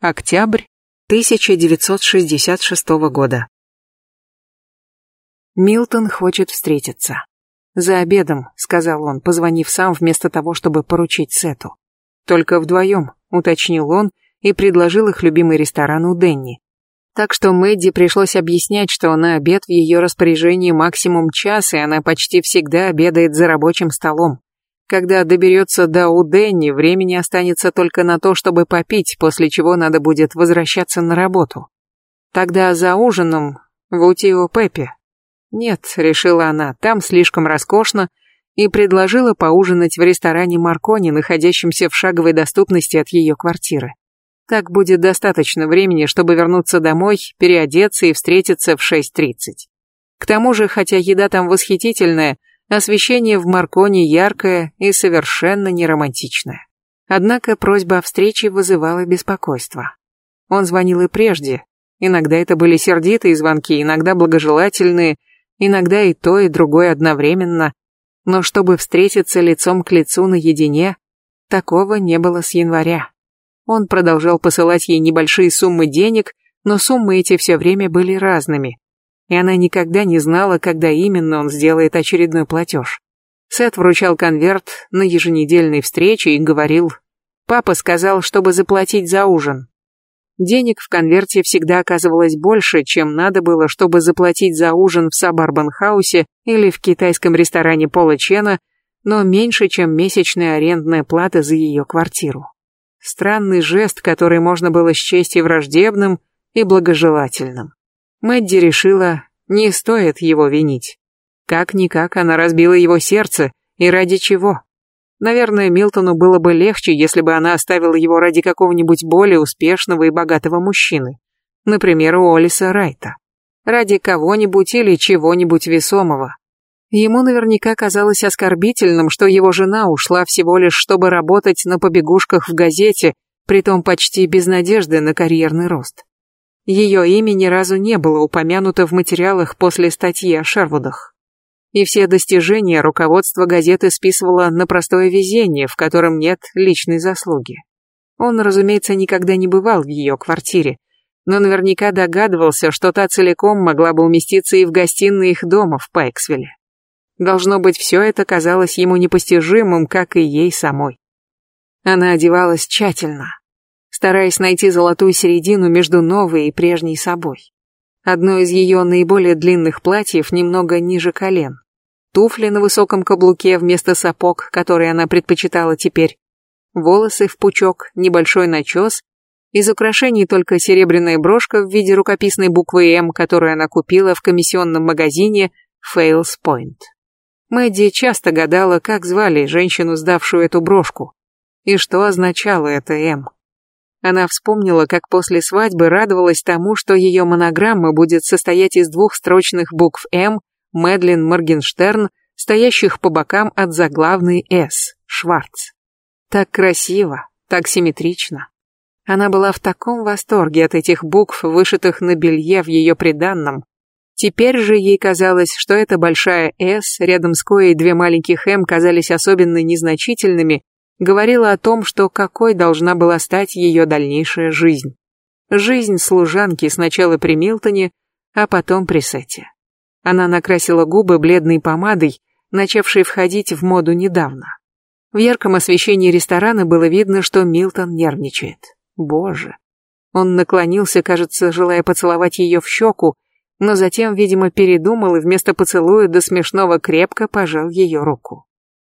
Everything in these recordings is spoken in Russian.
Октябрь 1966 года. Милтон хочет встретиться. «За обедом», — сказал он, позвонив сам вместо того, чтобы поручить Сету. «Только вдвоем», — уточнил он и предложил их любимый ресторан у Денни. Так что Мэдди пришлось объяснять, что на обед в ее распоряжении максимум час, и она почти всегда обедает за рабочим столом. Когда доберется до Уденни, времени останется только на то, чтобы попить, после чего надо будет возвращаться на работу. Тогда за ужином в Утио Пепе. Нет, решила она, там слишком роскошно, и предложила поужинать в ресторане Маркони, находящемся в шаговой доступности от ее квартиры. Так будет достаточно времени, чтобы вернуться домой, переодеться и встретиться в 6.30. К тому же, хотя еда там восхитительная, Освещение в Марконе яркое и совершенно не романтичное. Однако просьба о встрече вызывала беспокойство. Он звонил и прежде. Иногда это были сердитые звонки, иногда благожелательные, иногда и то, и другое одновременно. Но чтобы встретиться лицом к лицу наедине, такого не было с января. Он продолжал посылать ей небольшие суммы денег, но суммы эти все время были разными и она никогда не знала, когда именно он сделает очередной платеж. Сет вручал конверт на еженедельной встрече и говорил, «Папа сказал, чтобы заплатить за ужин». Денег в конверте всегда оказывалось больше, чем надо было, чтобы заплатить за ужин в Сабарбан-хаусе или в китайском ресторане Пола Чена, но меньше, чем месячная арендная плата за ее квартиру. Странный жест, который можно было счесть и враждебным, и благожелательным. Мэдди решила, не стоит его винить. Как-никак она разбила его сердце, и ради чего? Наверное, Милтону было бы легче, если бы она оставила его ради какого-нибудь более успешного и богатого мужчины. Например, у Олиса Райта. Ради кого-нибудь или чего-нибудь весомого. Ему наверняка казалось оскорбительным, что его жена ушла всего лишь, чтобы работать на побегушках в газете, притом почти без надежды на карьерный рост. Ее имя ни разу не было упомянуто в материалах после статьи о Шервудах. И все достижения руководство газеты списывало на простое везение, в котором нет личной заслуги. Он, разумеется, никогда не бывал в ее квартире, но наверняка догадывался, что та целиком могла бы уместиться и в гостиной их дома в Пайксвилле. Должно быть, все это казалось ему непостижимым, как и ей самой. Она одевалась тщательно, стараясь найти золотую середину между новой и прежней собой. Одно из ее наиболее длинных платьев немного ниже колен. Туфли на высоком каблуке вместо сапог, которые она предпочитала теперь. Волосы в пучок, небольшой начес. Из украшений только серебряная брошка в виде рукописной буквы «М», которую она купила в комиссионном магазине Fails Point. Мэдди часто гадала, как звали женщину, сдавшую эту брошку, и что означало это «М». Она вспомнила, как после свадьбы радовалась тому, что ее монограмма будет состоять из двух строчных букв «М» Мэдлин Моргенштерн, стоящих по бокам от заглавной «С» Шварц. Так красиво, так симметрично. Она была в таком восторге от этих букв, вышитых на белье в ее приданном. Теперь же ей казалось, что эта большая «С» рядом с коей две маленьких «М» казались особенно незначительными, говорила о том, что какой должна была стать ее дальнейшая жизнь. Жизнь служанки сначала при Милтоне, а потом при Сете. Она накрасила губы бледной помадой, начавшей входить в моду недавно. В ярком освещении ресторана было видно, что Милтон нервничает. Боже. Он наклонился, кажется, желая поцеловать ее в щеку, но затем, видимо, передумал и вместо поцелуя до смешного крепко пожал ее руку.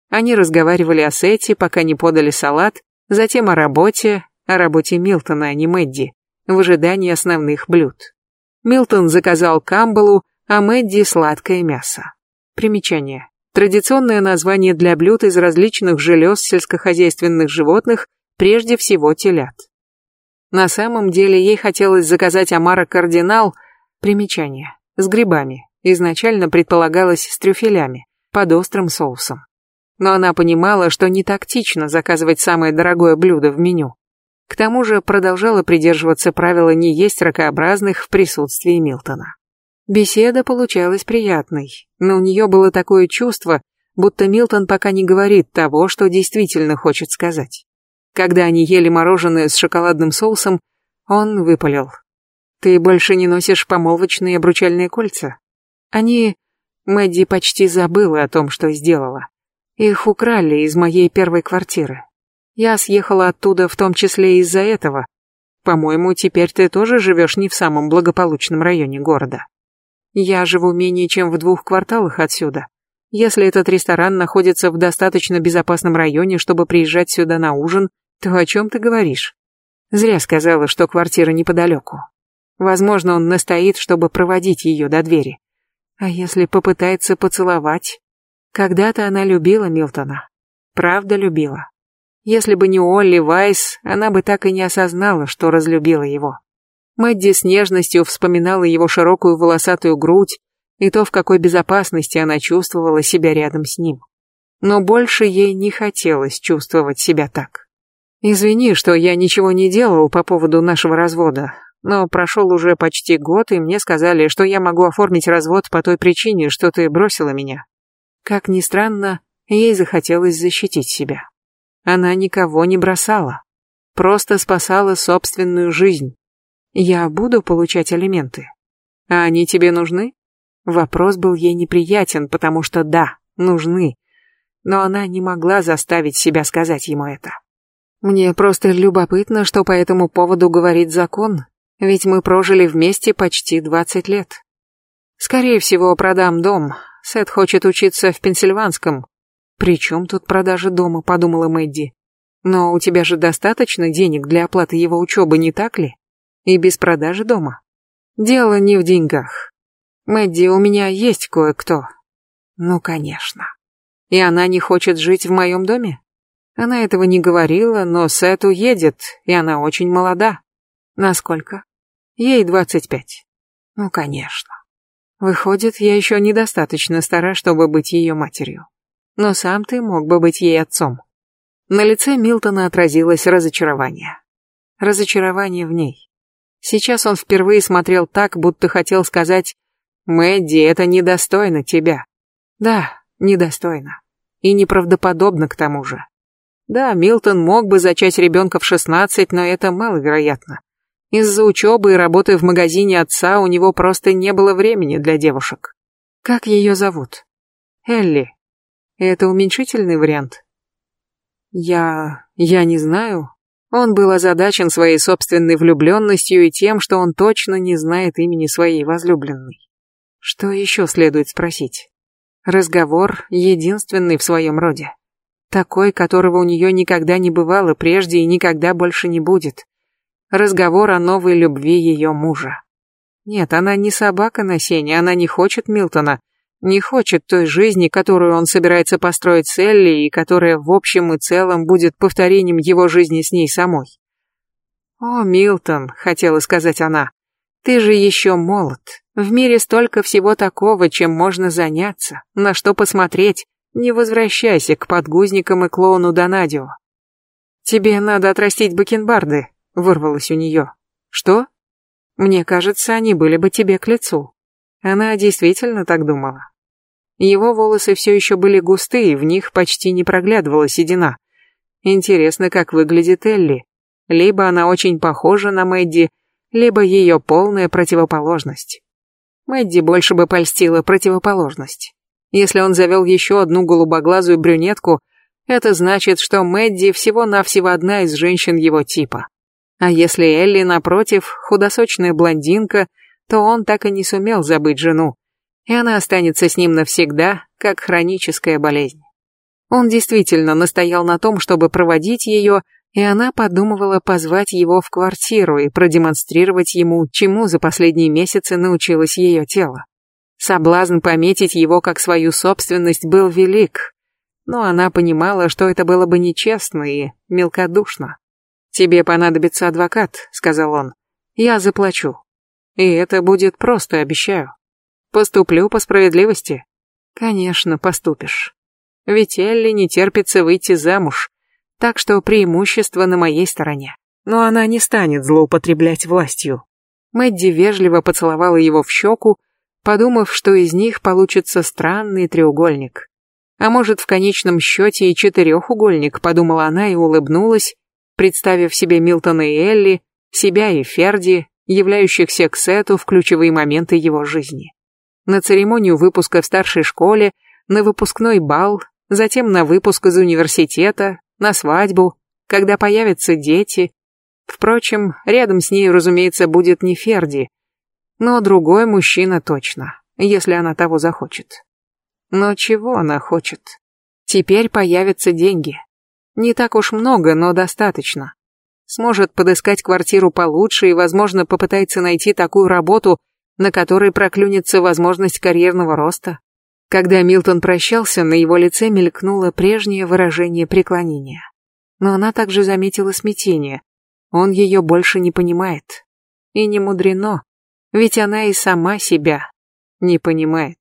Они разговаривали о Сете, пока не подали салат, затем о работе, о работе Милтона, а не Мэдди, в ожидании основных блюд. Милтон заказал камбалу, а Мэдди сладкое мясо. Примечание. Традиционное название для блюд из различных желез сельскохозяйственных животных, прежде всего телят. На самом деле ей хотелось заказать омара кардинал, примечание, с грибами, изначально предполагалось с трюфелями, под острым соусом но она понимала, что не тактично заказывать самое дорогое блюдо в меню. К тому же продолжала придерживаться правила не есть ракообразных в присутствии Милтона. Беседа получалась приятной, но у нее было такое чувство, будто Милтон пока не говорит того, что действительно хочет сказать. Когда они ели мороженое с шоколадным соусом, Он выпалил. «Ты больше не носишь помолвочные обручальные кольца?» Они... Мэдди почти забыла о том, что сделала. Их украли из моей первой квартиры. Я съехала оттуда в том числе из-за этого. По-моему, теперь ты тоже живешь не в самом благополучном районе города. Я живу менее чем в двух кварталах отсюда. Если этот ресторан находится в достаточно безопасном районе, чтобы приезжать сюда на ужин, то о чем ты говоришь? Зря сказала, что квартира неподалеку. Возможно, он настоит, чтобы проводить ее до двери. А если попытается поцеловать? Когда-то она любила Милтона. Правда любила. Если бы не Олли Вайс, она бы так и не осознала, что разлюбила его. Мэдди с нежностью вспоминала его широкую волосатую грудь и то, в какой безопасности она чувствовала себя рядом с ним. Но больше ей не хотелось чувствовать себя так. «Извини, что я ничего не делал по поводу нашего развода, но прошел уже почти год, и мне сказали, что я могу оформить развод по той причине, что ты бросила меня. Как ни странно, ей захотелось защитить себя. Она никого не бросала, просто спасала собственную жизнь. Я буду получать алименты. А они тебе нужны? Вопрос был ей неприятен, потому что да, нужны. Но она не могла заставить себя сказать ему это. Мне просто любопытно, что по этому поводу говорит закон, ведь мы прожили вместе почти 20 лет. Скорее всего, продам дом. Сет хочет учиться в Пенсильванском. При чем тут продажа дома, подумала Мэдди. Но у тебя же достаточно денег для оплаты его учебы, не так ли? И без продажи дома. Дело не в деньгах. Мэдди, у меня есть кое-кто. Ну, конечно. И она не хочет жить в моем доме? Она этого не говорила, но Сет уедет, и она очень молода. Насколько? Ей двадцать пять. Ну, конечно. Выходит, я еще недостаточно стара, чтобы быть ее матерью. Но сам ты мог бы быть ей отцом. На лице Милтона отразилось разочарование. Разочарование в ней. Сейчас он впервые смотрел так, будто хотел сказать «Мэдди, это недостойно тебя». Да, недостойно. И неправдоподобно к тому же. Да, Милтон мог бы зачать ребенка в шестнадцать, но это маловероятно. Из-за учебы и работы в магазине отца у него просто не было времени для девушек. Как ее зовут? Элли. Это уменьшительный вариант? Я... я не знаю. Он был озадачен своей собственной влюбленностью и тем, что он точно не знает имени своей возлюбленной. Что еще следует спросить? Разговор единственный в своем роде. Такой, которого у нее никогда не бывало прежде и никогда больше не будет разговор о новой любви ее мужа. Нет, она не собака на сене, она не хочет Милтона, не хочет той жизни, которую он собирается построить с Элли и которая в общем и целом будет повторением его жизни с ней самой. «О, Милтон», — хотела сказать она, — «ты же еще молод. В мире столько всего такого, чем можно заняться, на что посмотреть. Не возвращайся к подгузникам и клоуну Донадио. Тебе надо отрастить бакенбарды, вырвалось у нее. Что? Мне кажется, они были бы тебе к лицу. Она действительно так думала. Его волосы все еще были густые, в них почти не проглядывала седина. Интересно, как выглядит Элли. Либо она очень похожа на Мэдди, либо ее полная противоположность. Мэдди больше бы польстила противоположность. Если он завел еще одну голубоглазую брюнетку, это значит, что Мэдди всего-навсего одна из женщин его типа. А если Элли, напротив, худосочная блондинка, то он так и не сумел забыть жену, и она останется с ним навсегда, как хроническая болезнь. Он действительно настоял на том, чтобы проводить ее, и она подумывала позвать его в квартиру и продемонстрировать ему, чему за последние месяцы научилось ее тело. Соблазн пометить его как свою собственность был велик, но она понимала, что это было бы нечестно и мелкодушно. «Тебе понадобится адвокат», — сказал он. «Я заплачу. И это будет просто, обещаю. Поступлю по справедливости». «Конечно, поступишь. Ведь Элли не терпится выйти замуж, так что преимущество на моей стороне. Но она не станет злоупотреблять властью». Мэдди вежливо поцеловала его в щеку, подумав, что из них получится странный треугольник. А может, в конечном счете и четырехугольник, подумала она и улыбнулась, представив себе Милтона и Элли, Себя и Ферди, являющихся к Сету в ключевые моменты его жизни. На церемонию выпуска в старшей школе, на выпускной бал, затем на выпуск из университета, на свадьбу, когда появятся дети. Впрочем, рядом с ней, разумеется, будет не Ферди, но другой мужчина точно, если она того захочет. Но чего она хочет? Теперь появятся деньги. Не так уж много, но достаточно. Сможет подыскать квартиру получше и, возможно, попытается найти такую работу, на которой проклюнется возможность карьерного роста. Когда Милтон прощался, на его лице мелькнуло прежнее выражение преклонения. Но она также заметила смятение. Он ее больше не понимает. И не мудрено, ведь она и сама себя не понимает.